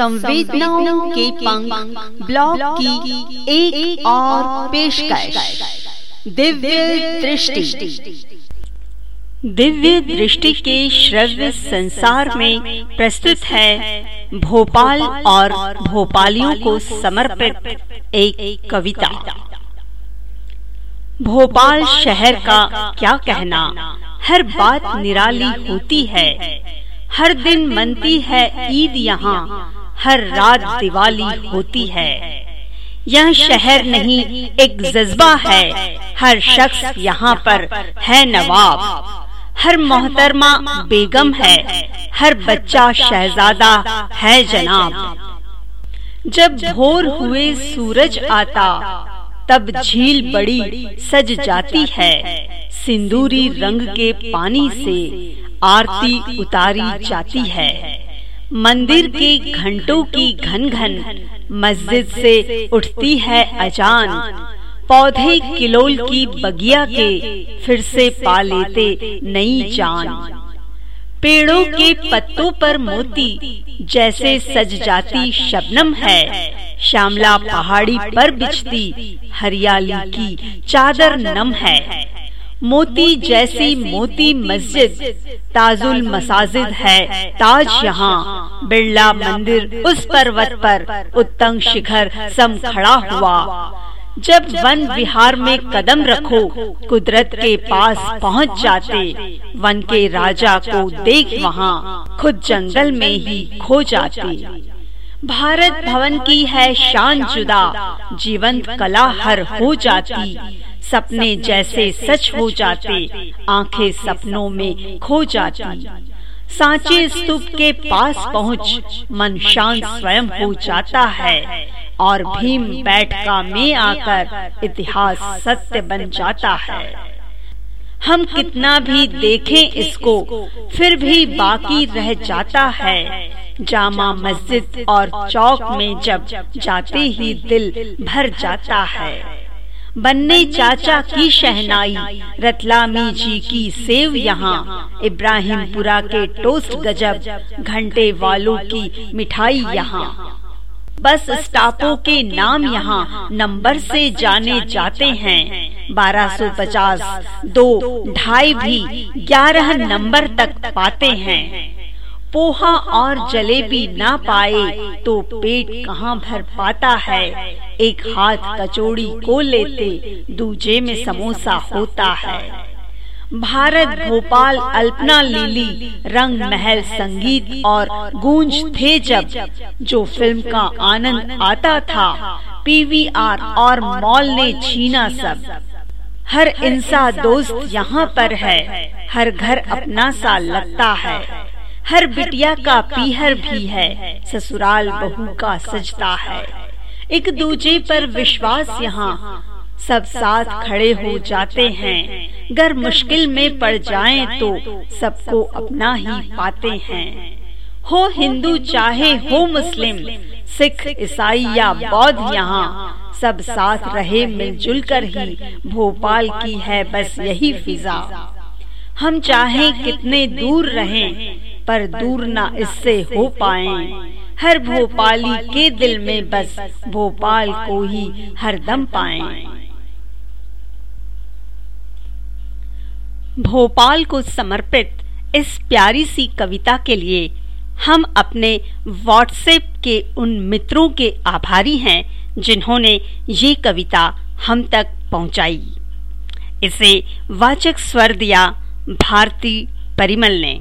संवेदनाओं के पंख ब्लॉग की एक, एक और पेशकश। दिव्य दृष्टि। दिव्य दृष्टि के श्रव्य संसार में प्रस्तुत है भोपाल और भोपालियों को समर्पित एक कविता। भोपाल शहर का क्या कहना? हर बात निराली होती है। हर दिन मनती है ईद यहाँ। हर रात दिवाली होती है। यह शहर नहीं एक जज्बा है। हर शख्स यहाँ पर है नवाब। हर मोहतरमा बेगम है। हर बच्चा शहजादा है जनाब। जब भोर हुए सूरज आता तब झील बड़ी सज जाती है। सिंदूरी रंग के पानी से आरती उतारी जाती है। मंदिर के घंटों की घन घन मस्जिद से उठती है अजान। पौधे किलोल की बगिया के फिर से पा लेते नई जान। पेड़ों के पत्तों पर मोती जैसे सज जाती शबनम है। श्यामला पहाड़ी पर बिछती हरियाली की चादर नम है। मोती जैसी मोती मस्जिद ताजुल मसाजिद है। ताज यहाँ बिरला मंदिर उस पर्वत पर उत्तंग शिखर सम खड़ा हुआ। जब वन विहार में कदम रखो कुदरत के पास पहुँच जाते। वन के राजा को देख वहाँ खुद जंगल में ही खो जाते। भारत भवन की है शान जुदा। जीवंत कला हर हो जाती। सपने जैसे सच हो जाते आँखें सपनों में खो जाती। सांचे स्तूप के पास पहुँच मन शांत स्वयं हो जाता है। और भीम बैठका में आकर इतिहास सत्य बन जाता है। हम कितना भी देखें इसको फिर भी बाकी रह जाता है। जामा मस्जिद और चौक में जब जाते ही दिल भर जाता है। बनने चाचा की शहनाई। रतलामी जी की सेव यहाँ। इब्राहिमपुरा के टोस्ट गजब। घंटे वालों की मिठाई यहाँ। बस स्टापों के नाम यहाँ। नंबर से जाने जाते हैं। 1250 दो ढाई भी ग्यारह नंबर तक पाते हैं। पोहा और जलेबी ना पाए तो पेट कहाँ भर पाता है? एक हाथ कचौड़ी को लेते दूजे में समोसा होता है। भारत भोपाल अल्पना लीली रंग महल संगीत और गूंज थे जब जो फ़िल्म का आनंद आता था। पीवीआर और मॉल ने छीना सब। हर इंसान दोस्त यहाँ पर है। हर घर अपना सा लगता है। हर बिटिया का पीहर भी है ससुराल बहू का सजता है। एक दूजे पर विश्वास यहाँ। सब साथ खड़े हो जाते हैं। अगर मुश्किल में पड़ जाएँ तो सबको अपना ही पाते हैं। हो। हिंदू चाहे हो मुस्लिम सिख ईसाई या बौद्ध यहाँ। सब साथ रहे मिलजुल कर ही भोपाल की है बस यही फिजा। हम चाहे कितने दूर रहें। पर दूर ना इससे हो पाए। हर भोपाली के दिल में बस भोपाल को ही हरदम पाए। भोपाल को समर्पित इस प्यारी सी कविता के लिए हम अपने व्हाट्सएप के उन मित्रों के आभारी हैं जिन्होंने ये कविता हम तक पहुंचाई। इसे वाचक स्वर दिया भारती परिमल ने।